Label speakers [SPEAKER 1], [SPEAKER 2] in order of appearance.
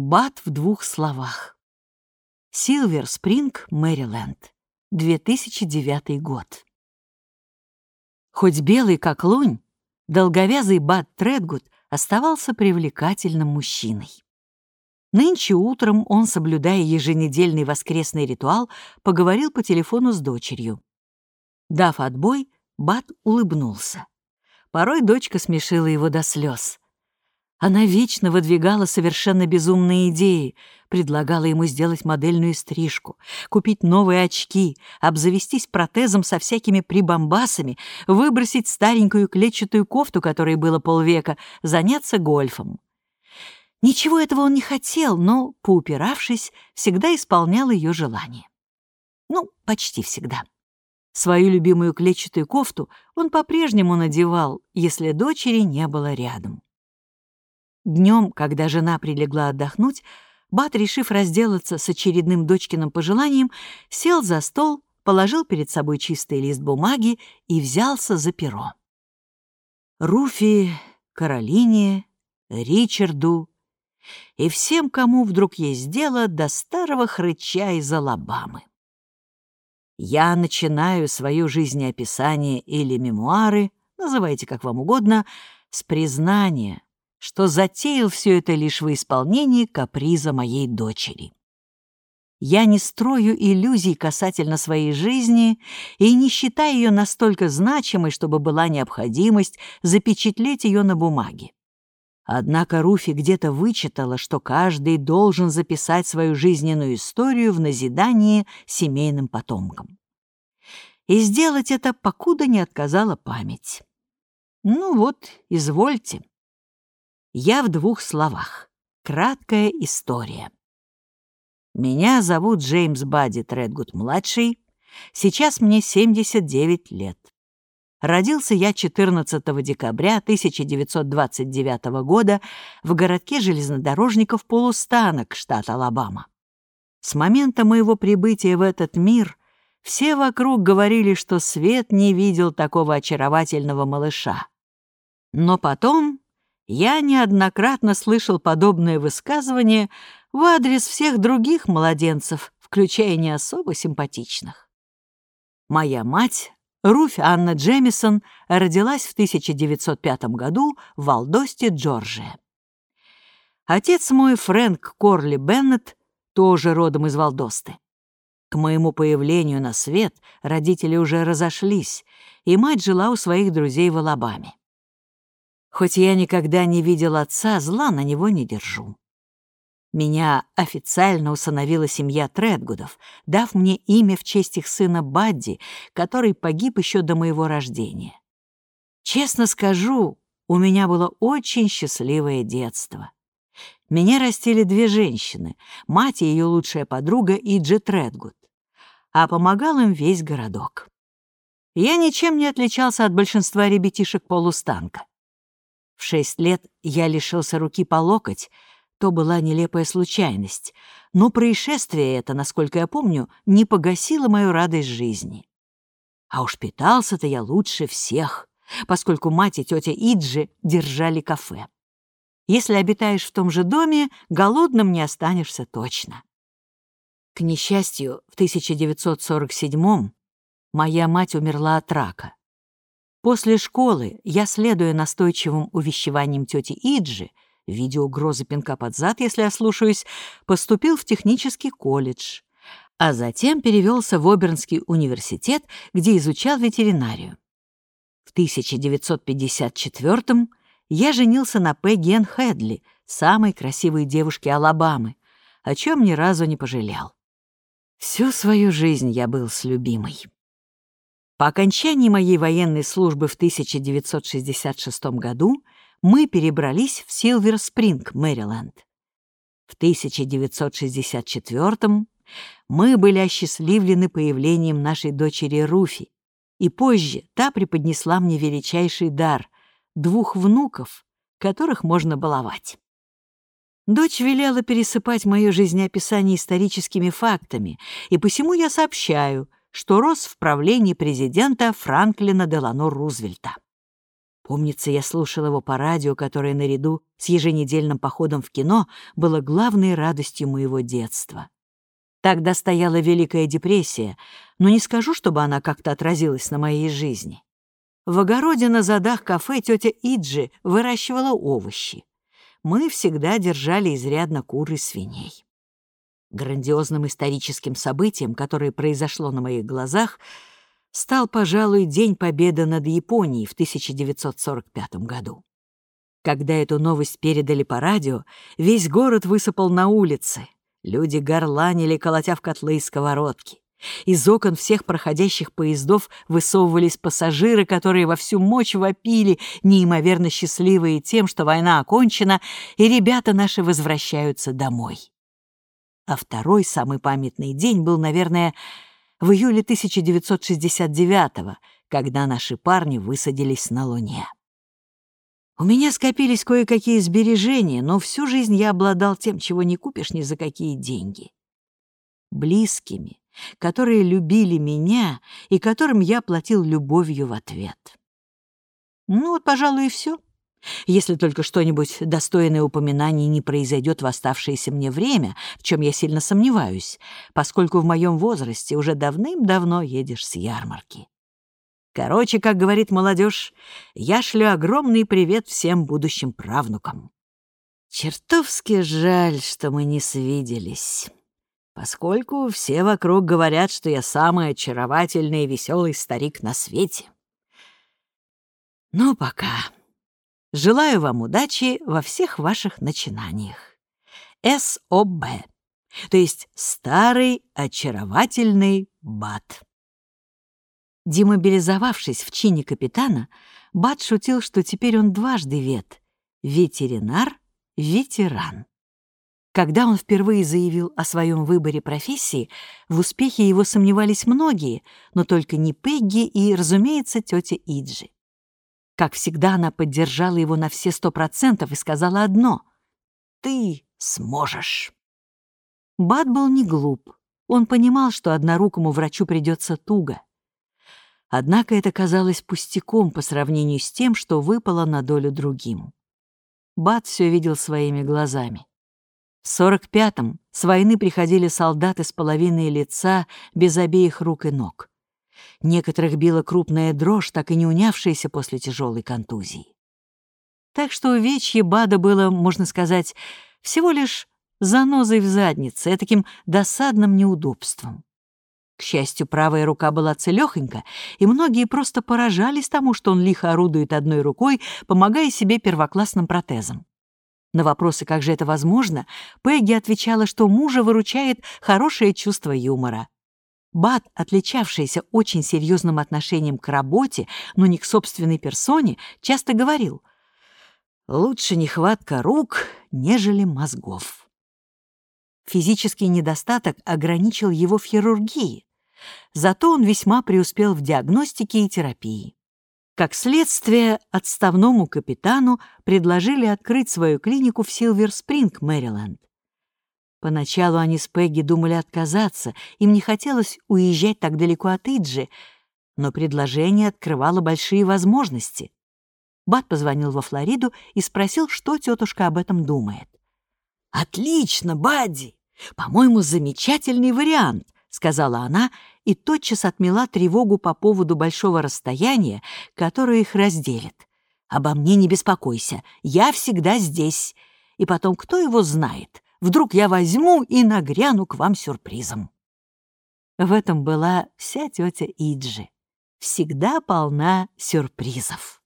[SPEAKER 1] Бат в двух словах. Силвер Спринг, Мэриленд. 2009 год. Хоть белый как лунь, долговязый Бат Тредгуд оставался привлекательным мужчиной. Нынче утром он, соблюдая еженедельный воскресный ритуал, поговорил по телефону с дочерью. Дав отбой, Бат улыбнулся. Порой дочка смешила его до слез. Она вечно выдвигала совершенно безумные идеи, предлагала ему сделать модельную стрижку, купить новые очки, обзавестись протезом со всякими прибамбасами, выбросить старенькую клетчатую кофту, которой было полвека, заняться гольфом. Ничего этого он не хотел, но, поупиравшись, всегда исполнял ее желание. Ну, почти всегда. Свою любимую клетчатую кофту он по-прежнему надевал, если дочери не было рядом. Днем, когда жена прилегла отдохнуть, Бат, решив разделаться с очередным дочкиным пожеланием, сел за стол, положил перед собой чистый лист бумаги и взялся за перо. Руфи, Каролине, Ричарду и всем, кому вдруг есть дело до старого хрыча из Алабамы. Я начинаю свое жизнеописание или мемуары, называйте как вам угодно, с признания, что затеял все это лишь во исполнении каприза моей дочери. Я не строю иллюзий касательно своей жизни и не считаю ее настолько значимой, чтобы была необходимость запечатлеть ее на бумаге. Однако Руфи где-то вычитала, что каждый должен записать свою жизненную историю в назидание семейным потомкам. И сделать это, покуда не отказала память. Ну вот, извольте. Я в двух словах. Краткая история. Меня зовут Джеймс Бадди Тредгуд-младший. Сейчас мне 79 лет. Родился я 14 декабря 1929 года в городке железнодорожников Полустанок, штат Алабама. С момента моего прибытия в этот мир все вокруг говорили, что свет не видел такого очаровательного малыша. Но потом я неоднократно слышал подобное высказывание в адрес всех других младенцев, включая не особо симпатичных. Моя мать, Руфь Анна Джемисон, родилась в 1905 году в Валдосте, Джорджия. Отец мой, Фрэнк Корли Беннет, тоже родом из Валдосты. К моему появлению на свет родители уже разошлись, и мать жила у своих друзей в Алабаме. Хоть я никогда не видел отца, зла на него не держу. Меня официально усыновила семья Тредгудов, дав мне имя в честь их сына Бадди, который погиб еще до моего рождения. Честно скажу, у меня было очень счастливое детство. Меня растили две женщины, мать и ее лучшая подруга Иджи Тредгуд, а помогал им весь городок. Я ничем не отличался от большинства ребятишек полустанка. В шесть лет я лишился руки по локоть, то была нелепая случайность, но происшествие это, насколько я помню, не погасило мою радость жизни. А уж питался-то я лучше всех, поскольку мать и тетя Иджи держали кафе. Если обитаешь в том же доме, голодным не останешься точно. К несчастью, в 1947-м моя мать умерла от рака. После школы я, следуя настойчивым увещеваниям тети Иджи, в виде угрозы пинка под зад, если ослушаюсь, поступил в технический колледж, а затем перевелся в Обернский университет, где изучал ветеринарию. В 1954 я женился на Пегги Энн Хэдли, самой красивой девушке Алабамы, о чем ни разу не пожалел. Всю свою жизнь я был с любимой. По окончании моей военной службы в 1966 году мы перебрались в Силвер-Спринг, Мэриленд. В 1964 мы были осчастливлены появлением нашей дочери Руфи, и позже та преподнесла мне величайший дар — двух внуков, которых можно баловать. Дочь велела пересыпать мое жизнеописание историческими фактами, и посему я сообщаю — что рос в правлении президента Франклина Делано Рузвельта. Помнится, я слушал его по радио, которое наряду с еженедельным походом в кино было главной радостью моего детства. Тогда стояла Великая депрессия, но не скажу, чтобы она как-то отразилась на моей жизни. В огороде на задах кафе тетя Иджи выращивала овощи. Мы всегда держали изрядно кур и свиней. Грандиозным историческим событием, которое произошло на моих глазах, стал, пожалуй, День Победы над Японией в 1945 году. Когда эту новость передали по радио, весь город высыпал на улицы. Люди горланили, колотя в котлы и сковородки. Из окон всех проходящих поездов высовывались пассажиры, которые во всю мощь вопили, неимоверно счастливые тем, что война окончена, и ребята наши возвращаются домой. А второй, самый памятный день был, наверное, в июле 1969 когда наши парни высадились на Луне. У меня скопились кое-какие сбережения, но всю жизнь я обладал тем, чего не купишь ни за какие деньги. Близкими, которые любили меня и которым я платил любовью в ответ. Ну вот, пожалуй, и все. Если только что-нибудь достойное упоминаний не произойдет в оставшееся мне время, в чем я сильно сомневаюсь, поскольку в моем возрасте уже давным-давно едешь с ярмарки. Короче, как говорит молодежь, я шлю огромный привет всем будущим правнукам. Чертовски жаль, что мы не свиделись, поскольку все вокруг говорят, что я самый очаровательный и веселый старик на свете. Но пока... Желаю вам удачи во всех ваших начинаниях. СОБ, то есть старый очаровательный Бат. Демобилизовавшись в чине капитана, Бат шутил, что теперь он дважды вет — ветеринар, ветеран. Когда он впервые заявил о своем выборе профессии, в успехе его сомневались многие, но только не Пегги и, разумеется, тетя Иджи. Как всегда, она поддержала его на все сто процентов и сказала одно — «Ты сможешь». Бат был не глуп. Он понимал, что однорукому врачу придется туго. Однако это казалось пустяком по сравнению с тем, что выпало на долю другим. Бат все видел своими глазами. В сорок пятом с войны приходили солдаты с половиной лица без обеих рук и ног. Некоторых била крупная дрожь, так и не унявшаяся после тяжелой контузии. Так что увечье Бада было, можно сказать, всего лишь занозой в заднице, таким досадным неудобством. К счастью, правая рука была целёхонька, и многие просто поражались тому, что он лихо орудует одной рукой, помогая себе первоклассным протезом. На вопросы, как же это возможно, Пегги отвечала, что мужа выручает хорошее чувство юмора. Бат, отличавшийся очень серьезным отношением к работе, но не к собственной персоне, часто говорил «Лучше нехватка рук, нежели мозгов». Физический недостаток ограничил его в хирургии, зато он весьма преуспел в диагностике и терапии. Как следствие, отставному капитану предложили открыть свою клинику в Силвер-Спринг, Мэриленд. Поначалу они с Пегги думали отказаться, им не хотелось уезжать так далеко от Иджи, но предложение открывало большие возможности. Бат позвонил во Флориду и спросил, что тетушка об этом думает. «Отлично, Бадди! По-моему, замечательный вариант», — сказала она и тотчас отмела тревогу по поводу большого расстояния, которое их разделит. «Обо мне не беспокойся, я всегда здесь. И потом, кто его знает?» Вдруг я возьму и нагряну к вам сюрпризом. В этом была вся тетя Иджи. Всегда полна сюрпризов.